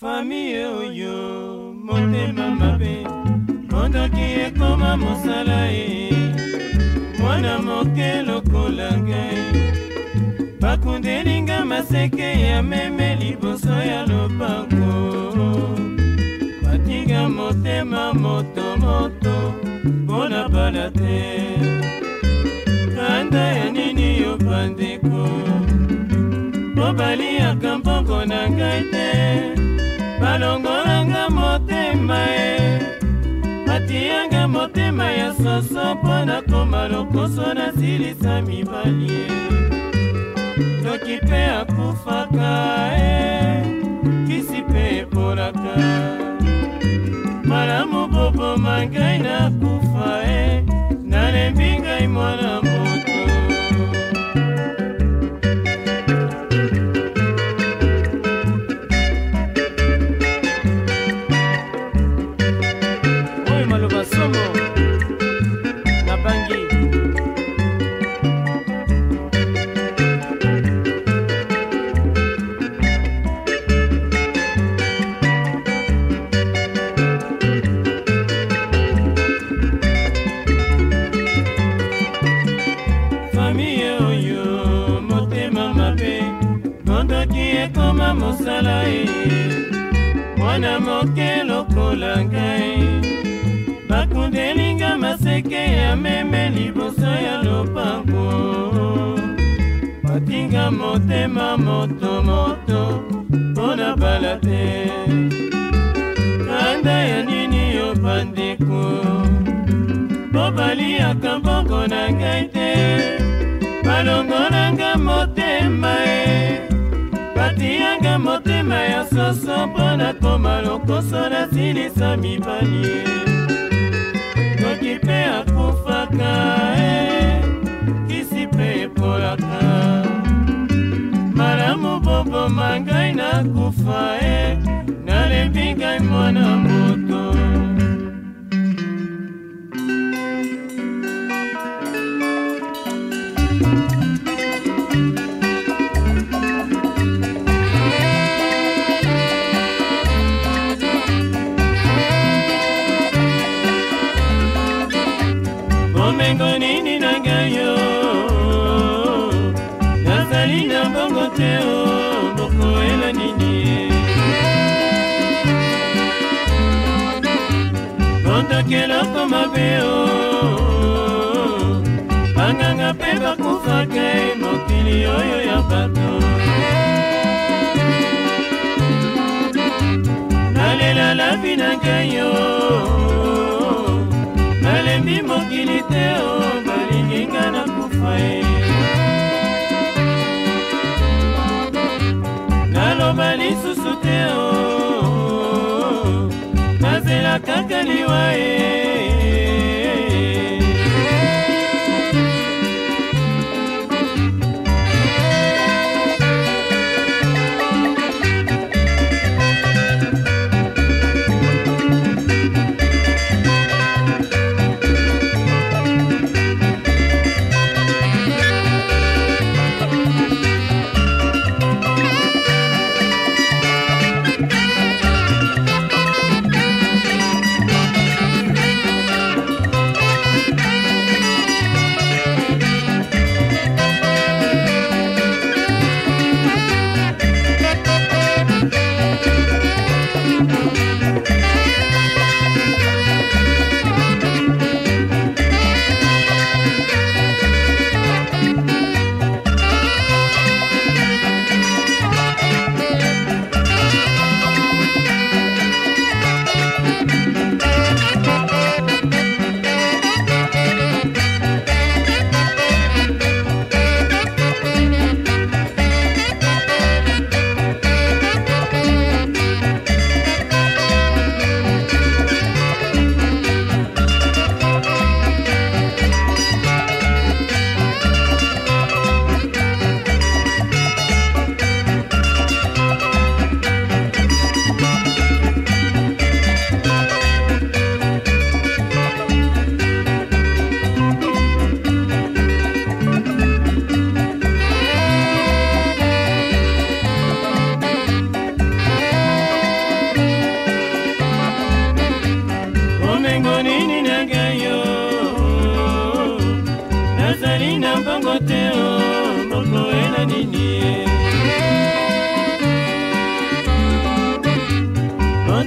famiye oyo motema mabe mondoki ekoma mosala ye mwana moke lokola ngai e. bakundelinga maseke ya meme liboso ya lopango batinga motema motomoto mpona bala te kanda ya nini yo bandeko mpo baliaka mbongo na ngai te alongolanga motema ye atianga motema ya soso mpo nakoma lokoso nasilisa mibali ye toki mpe akufaka e kisi mpe ekolaka malamu boboma ngai nakufa e nalembi ngai mwana ekoma mosala ye mwana moke lokola ngai bakundelinga maseke ya meme liboso ya lopango batinga motema motomoto mpo na bala te kanda ya nini yo bandeko mpo baliaka mbongo na ngai te balongola nyonso mpo nakoma lokoso nasilisa mibali toki mpe akufaka e bolingo nini na ngai yo nazali na bongo te o oh, bokoela nini kontakeloko mabe o oh, banganga mpe bakufaka e mokili oyo ya bato nalela lavi na ngai yo balingi mokili te o balingi nga na kufa ye naloba lisusu te o nazela kaka liwa ye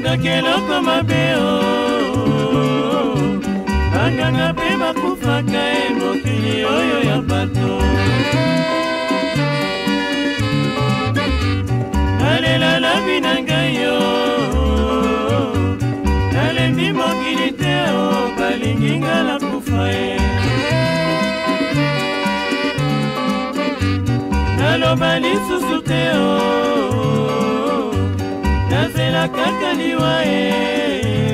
bandaki eloko mabe o oh. banganga mpe bakufaka e mokili oyo ya bato nalela labi na ngai yo oh. nalembi mokili te o oh. balingi ngala kufa ye naloba lisusu te o kaka liwa e